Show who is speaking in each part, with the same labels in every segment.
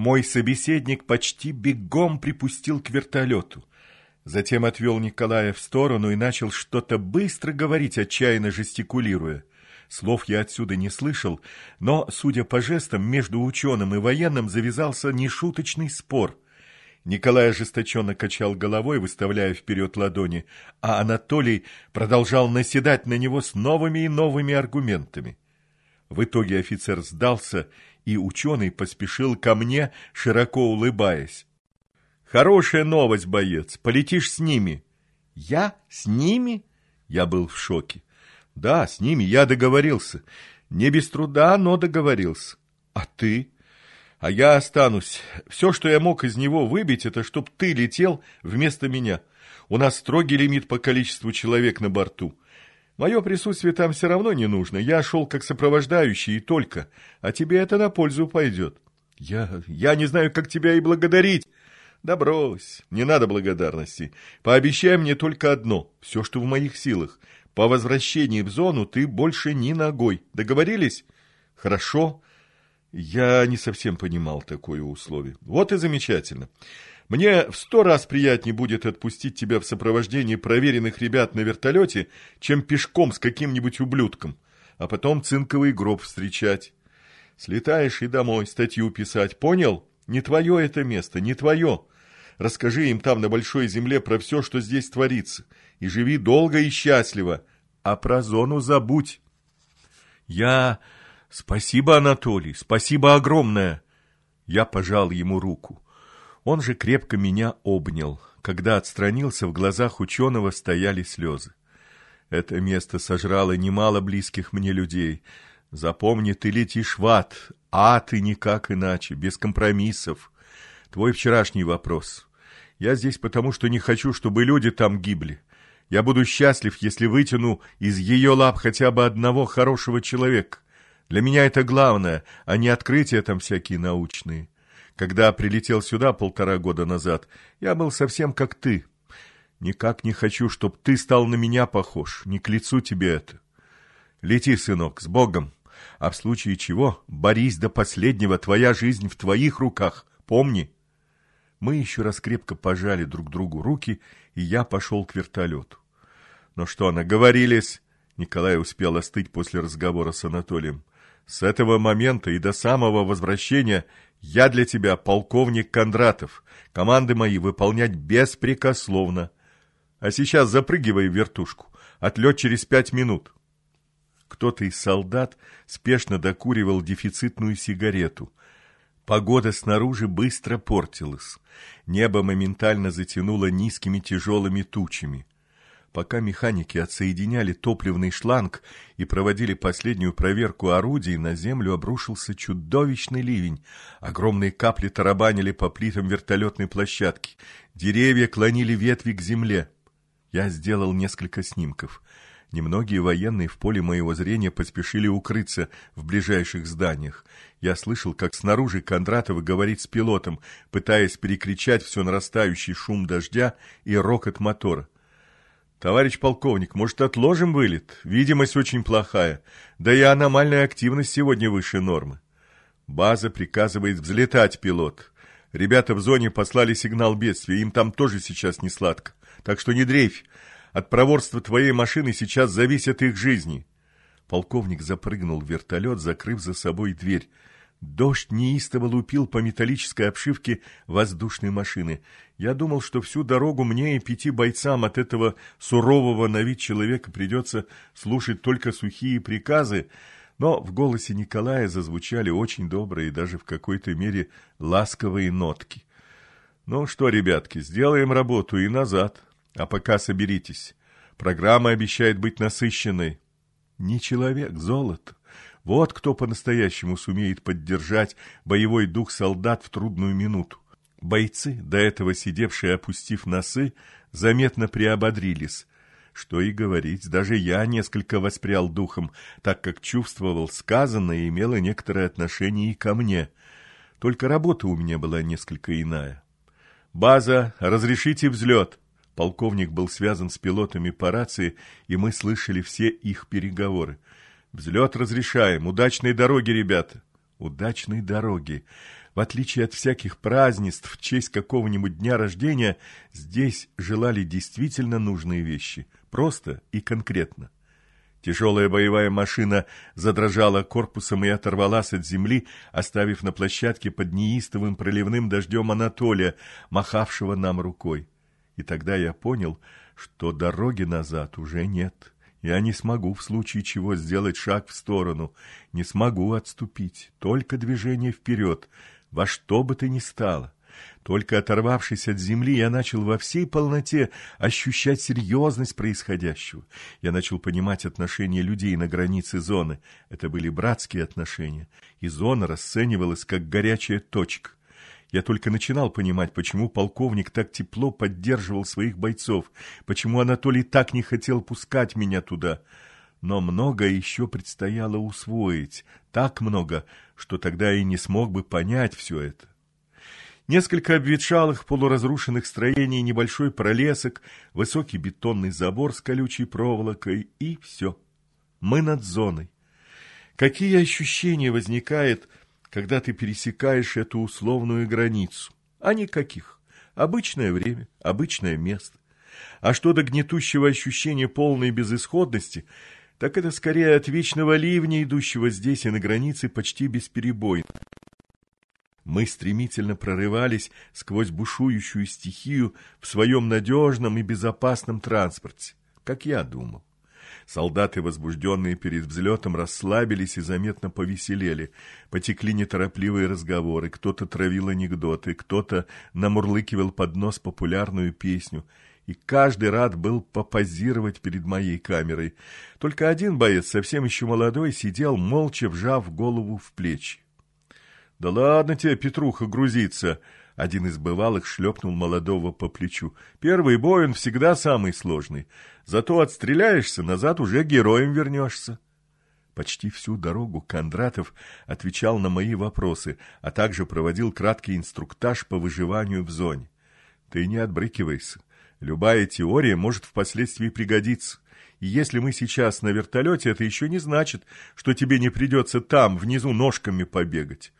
Speaker 1: Мой собеседник почти бегом припустил к вертолету. Затем отвел Николая в сторону и начал что-то быстро говорить, отчаянно жестикулируя. Слов я отсюда не слышал, но, судя по жестам, между ученым и военным завязался нешуточный спор. Николай ожесточенно качал головой, выставляя вперед ладони, а Анатолий продолжал наседать на него с новыми и новыми аргументами. В итоге офицер сдался, и ученый поспешил ко мне, широко улыбаясь. «Хорошая новость, боец, полетишь с ними». «Я? С ними?» Я был в шоке. Да, с ними я договорился. Не без труда, но договорился. А ты? А я останусь. Все, что я мог из него выбить, это чтоб ты летел вместо меня. У нас строгий лимит по количеству человек на борту. Мое присутствие там все равно не нужно. Я шел как сопровождающий и только. А тебе это на пользу пойдет. Я, я не знаю, как тебя и благодарить. Да брось, не надо благодарности. Пообещай мне только одно, все, что в моих силах. По возвращении в зону ты больше ни ногой. Договорились? Хорошо. Я не совсем понимал такое условие. Вот и замечательно. Мне в сто раз приятнее будет отпустить тебя в сопровождении проверенных ребят на вертолете, чем пешком с каким-нибудь ублюдком, а потом цинковый гроб встречать. Слетаешь и домой статью писать, понял? Не твое это место, не твое. Расскажи им там на большой земле про все, что здесь творится, и живи долго и счастливо, а про зону забудь. Я... Спасибо, Анатолий, спасибо огромное. Я пожал ему руку. Он же крепко меня обнял. Когда отстранился, в глазах ученого стояли слезы. Это место сожрало немало близких мне людей. Запомни, ты летишь в ад, а ты никак иначе, без компромиссов. Твой вчерашний вопрос. Я здесь потому, что не хочу, чтобы люди там гибли. Я буду счастлив, если вытяну из ее лап хотя бы одного хорошего человека. Для меня это главное, а не открытия там всякие научные. Когда прилетел сюда полтора года назад, я был совсем как ты. Никак не хочу, чтоб ты стал на меня похож, не к лицу тебе это. Лети, сынок, с Богом. А в случае чего, борись до последнего, твоя жизнь в твоих руках, помни. Мы еще раз крепко пожали друг другу руки, и я пошел к вертолету. Ну что, наговорились? Николай успел остыть после разговора с Анатолием. С этого момента и до самого возвращения я для тебя полковник Кондратов. Команды мои выполнять беспрекословно. А сейчас запрыгивай в вертушку. Отлет через пять минут. Кто-то из солдат спешно докуривал дефицитную сигарету. Погода снаружи быстро портилась. Небо моментально затянуло низкими тяжелыми тучами. Пока механики отсоединяли топливный шланг и проводили последнюю проверку орудий, на землю обрушился чудовищный ливень. Огромные капли тарабанили по плитам вертолетной площадки. Деревья клонили ветви к земле. Я сделал несколько снимков. Немногие военные в поле моего зрения поспешили укрыться в ближайших зданиях. Я слышал, как снаружи Кондратова говорит с пилотом, пытаясь перекричать все нарастающий шум дождя и рокот мотора. «Товарищ полковник, может, отложим вылет? Видимость очень плохая. Да и аномальная активность сегодня выше нормы». База приказывает взлетать, пилот. Ребята в зоне послали сигнал бедствия, им там тоже сейчас не сладко. Так что не дрейфь. От проворства твоей машины сейчас зависят их жизни. Полковник запрыгнул в вертолет, закрыв за собой дверь. Дождь неистово лупил по металлической обшивке воздушной машины. Я думал, что всю дорогу мне и пяти бойцам от этого сурового на вид человека придется слушать только сухие приказы, но в голосе Николая зазвучали очень добрые и даже в какой-то мере ласковые нотки. «Ну что, ребятки, сделаем работу и назад. А пока соберитесь. Программа обещает быть насыщенной». «Не человек, золото. Вот кто по-настоящему сумеет поддержать боевой дух солдат в трудную минуту. Бойцы, до этого сидевшие опустив носы, заметно приободрились. Что и говорить, даже я несколько воспрял духом, так как чувствовал, сказанное имело некоторое отношение и ко мне. Только работа у меня была несколько иная. «База, разрешите взлет!» Полковник был связан с пилотами по рации, и мы слышали все их переговоры. Взлет разрешаем. Удачной дороги, ребята. удачной дороги. В отличие от всяких празднеств в честь какого-нибудь дня рождения, здесь желали действительно нужные вещи, просто и конкретно. Тяжелая боевая машина задрожала корпусом и оторвалась от земли, оставив на площадке под неистовым проливным дождем Анатолия, махавшего нам рукой. И тогда я понял, что дороги назад уже нет. Я не смогу в случае чего сделать шаг в сторону, не смогу отступить, только движение вперед, во что бы то ни стало. Только оторвавшись от земли, я начал во всей полноте ощущать серьезность происходящего. Я начал понимать отношения людей на границе зоны. Это были братские отношения, и зона расценивалась как горячая точка. Я только начинал понимать, почему полковник так тепло поддерживал своих бойцов, почему Анатолий так не хотел пускать меня туда. Но много еще предстояло усвоить, так много, что тогда и не смог бы понять все это. Несколько обветшалых полуразрушенных строений, небольшой пролесок, высокий бетонный забор с колючей проволокой и все. Мы над зоной. Какие ощущения возникают, когда ты пересекаешь эту условную границу? А никаких. Обычное время, обычное место. А что до гнетущего ощущения полной безысходности, так это скорее от вечного ливня, идущего здесь и на границе почти бесперебойно. Мы стремительно прорывались сквозь бушующую стихию в своем надежном и безопасном транспорте, как я думал. Солдаты, возбужденные перед взлетом, расслабились и заметно повеселели. Потекли неторопливые разговоры, кто-то травил анекдоты, кто-то намурлыкивал под нос популярную песню. И каждый рад был попозировать перед моей камерой. Только один боец, совсем еще молодой, сидел, молча вжав голову в плечи. «Да ладно тебе, Петруха, грузиться!» Один из бывалых шлепнул молодого по плечу. «Первый бой, он всегда самый сложный. Зато отстреляешься, назад уже героем вернешься». Почти всю дорогу Кондратов отвечал на мои вопросы, а также проводил краткий инструктаж по выживанию в зоне. «Ты не отбрыкивайся. Любая теория может впоследствии пригодиться. И если мы сейчас на вертолете, это еще не значит, что тебе не придется там, внизу, ножками побегать.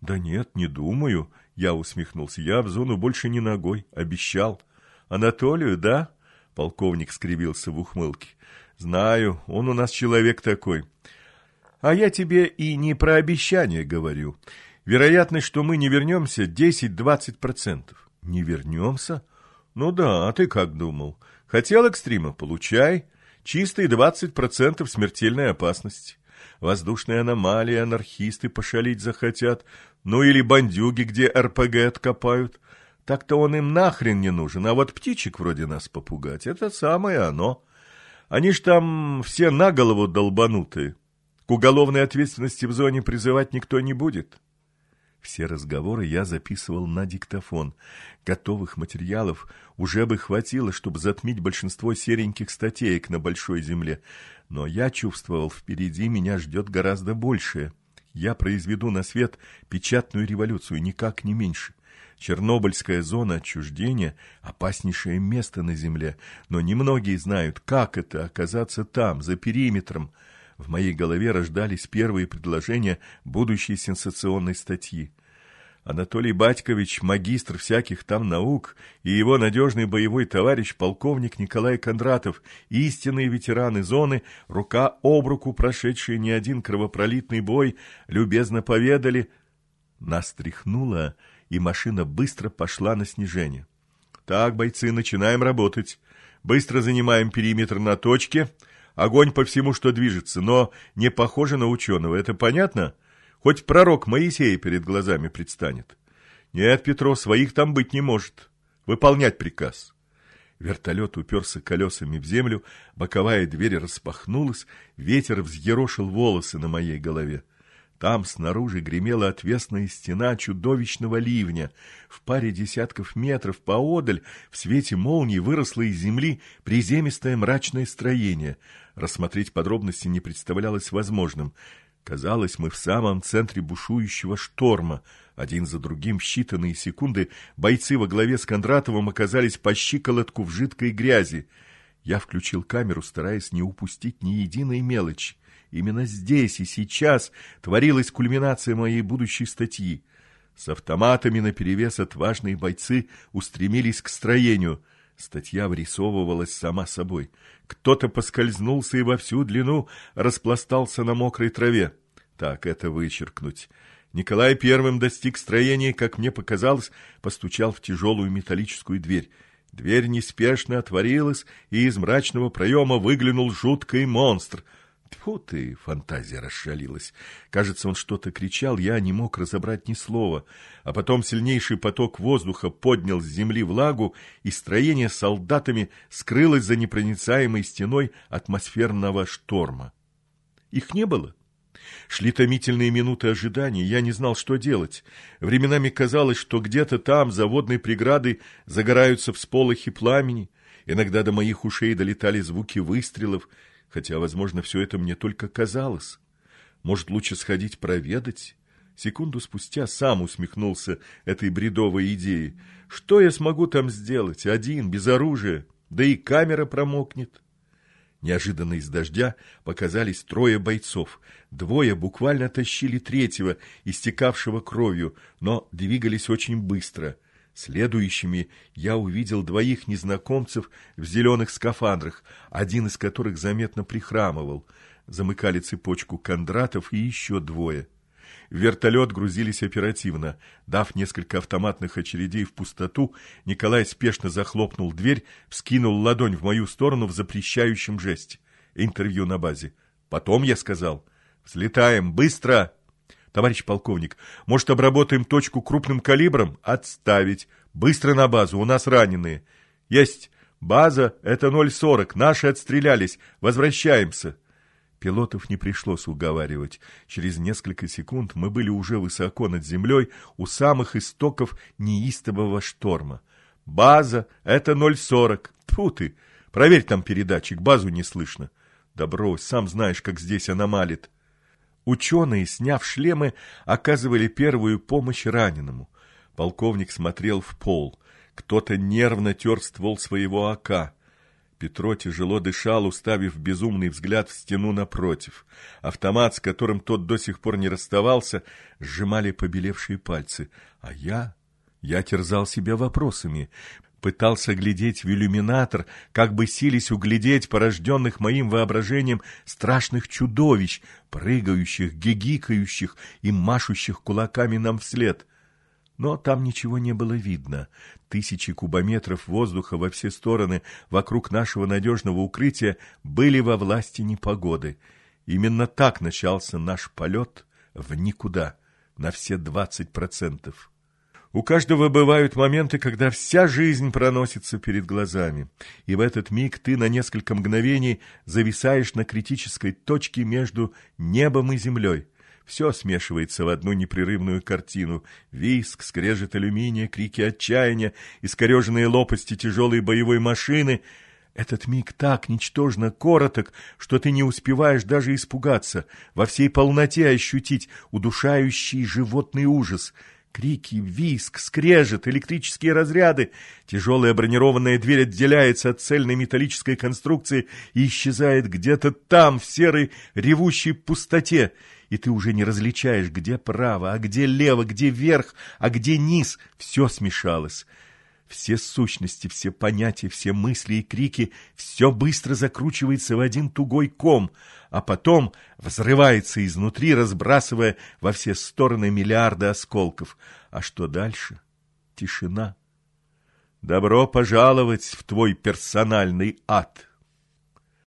Speaker 1: «Да нет, не думаю», — я усмехнулся. «Я в зону больше не ногой, обещал». «Анатолию, да?» — полковник скривился в ухмылке. «Знаю, он у нас человек такой». «А я тебе и не про обещание говорю. Вероятность, что мы не вернемся, 10-20%. «Не вернемся?» «Ну да, а ты как думал? Хотел экстрима? Получай. Чистые 20% смертельной опасности». Воздушные аномалии, анархисты пошалить захотят, ну или бандюги, где РПГ откопают. Так-то он им нахрен не нужен, а вот птичек вроде нас попугать — это самое оно. Они ж там все на голову долбанутые. К уголовной ответственности в зоне призывать никто не будет. Все разговоры я записывал на диктофон. Готовых материалов уже бы хватило, чтобы затмить большинство сереньких статеек на Большой Земле. Но я чувствовал, впереди меня ждет гораздо большее. Я произведу на свет печатную революцию, никак не меньше. Чернобыльская зона отчуждения – опаснейшее место на Земле, но немногие знают, как это оказаться там, за периметром – в моей голове рождались первые предложения будущей сенсационной статьи. Анатолий Батькович, магистр всяких там наук, и его надежный боевой товарищ, полковник Николай Кондратов, истинные ветераны зоны, рука об руку прошедшие не один кровопролитный бой, любезно поведали. Нас тряхнуло, и машина быстро пошла на снижение. «Так, бойцы, начинаем работать. Быстро занимаем периметр на точке». Огонь по всему, что движется, но не похоже на ученого. Это понятно? Хоть пророк Моисея перед глазами предстанет. Нет, Петро, своих там быть не может. Выполнять приказ. Вертолет уперся колесами в землю, боковая дверь распахнулась, ветер взъерошил волосы на моей голове. Там снаружи гремела отвесная стена чудовищного ливня. В паре десятков метров поодаль в свете молнии выросло из земли приземистое мрачное строение. Рассмотреть подробности не представлялось возможным. Казалось, мы в самом центре бушующего шторма. Один за другим считанные секунды бойцы во главе с Кондратовым оказались по щиколотку в жидкой грязи. Я включил камеру, стараясь не упустить ни единой мелочи. Именно здесь и сейчас творилась кульминация моей будущей статьи. С автоматами наперевес отважные бойцы устремились к строению. Статья вырисовывалась сама собой. Кто-то поскользнулся и во всю длину распластался на мокрой траве. Так, это вычеркнуть. Николай первым достиг строения, как мне показалось, постучал в тяжелую металлическую дверь. Дверь неспешно отворилась, и из мрачного проема выглянул жуткий монстр. Тьфу ты, фантазия расшалилась. Кажется, он что-то кричал, я не мог разобрать ни слова. А потом сильнейший поток воздуха поднял с земли влагу, и строение с солдатами скрылось за непроницаемой стеной атмосферного шторма. Их не было. Шли томительные минуты ожидания, я не знал, что делать. Временами казалось, что где-то там, за водной преградой, загораются всполохи пламени. Иногда до моих ушей долетали звуки выстрелов, хотя, возможно, все это мне только казалось. Может, лучше сходить проведать? Секунду спустя сам усмехнулся этой бредовой идеей. Что я смогу там сделать? Один, без оружия. Да и камера промокнет. Неожиданно из дождя показались трое бойцов. Двое буквально тащили третьего, истекавшего кровью, но двигались очень быстро. Следующими я увидел двоих незнакомцев в зеленых скафандрах, один из которых заметно прихрамывал. Замыкали цепочку Кондратов и еще двое. В вертолет грузились оперативно. Дав несколько автоматных очередей в пустоту, Николай спешно захлопнул дверь, вскинул ладонь в мою сторону в запрещающем жесте. Интервью на базе. Потом я сказал, взлетаем, быстро! Товарищ полковник, может, обработаем точку крупным калибром? Отставить. Быстро на базу, у нас раненые. Есть. База — это 0,40, наши отстрелялись. Возвращаемся. Пилотов не пришлось уговаривать. Через несколько секунд мы были уже высоко над землей у самых истоков неистового шторма. «База — это 0,40. Тьфу ты! Проверь там передатчик, базу не слышно». «Да брось, сам знаешь, как здесь аномалит». Ученые, сняв шлемы, оказывали первую помощь раненому. Полковник смотрел в пол. Кто-то нервно тер ствол своего ока. Петро тяжело дышал, уставив безумный взгляд в стену напротив. Автомат, с которым тот до сих пор не расставался, сжимали побелевшие пальцы. А я... Я терзал себя вопросами. Пытался глядеть в иллюминатор, как бы сились углядеть порожденных моим воображением страшных чудовищ, прыгающих, гигикающих и машущих кулаками нам вслед. Но там ничего не было видно. Тысячи кубометров воздуха во все стороны вокруг нашего надежного укрытия были во власти непогоды. Именно так начался наш полет в никуда, на все двадцать процентов. У каждого бывают моменты, когда вся жизнь проносится перед глазами, и в этот миг ты на несколько мгновений зависаешь на критической точке между небом и землей. Все смешивается в одну непрерывную картину. Виск, скрежет алюминия, крики отчаяния, искореженные лопасти тяжелой боевой машины. Этот миг так ничтожно короток, что ты не успеваешь даже испугаться, во всей полноте ощутить удушающий животный ужас — Крики, виск, скрежет, электрические разряды. Тяжелая бронированная дверь отделяется от цельной металлической конструкции и исчезает где-то там, в серой ревущей пустоте и ты уже не различаешь, где право, а где лево, где верх, а где низ. Все смешалось. Все сущности, все понятия, все мысли и крики, все быстро закручивается в один тугой ком, а потом взрывается изнутри, разбрасывая во все стороны миллиарды осколков. А что дальше? Тишина. Добро пожаловать в твой персональный ад.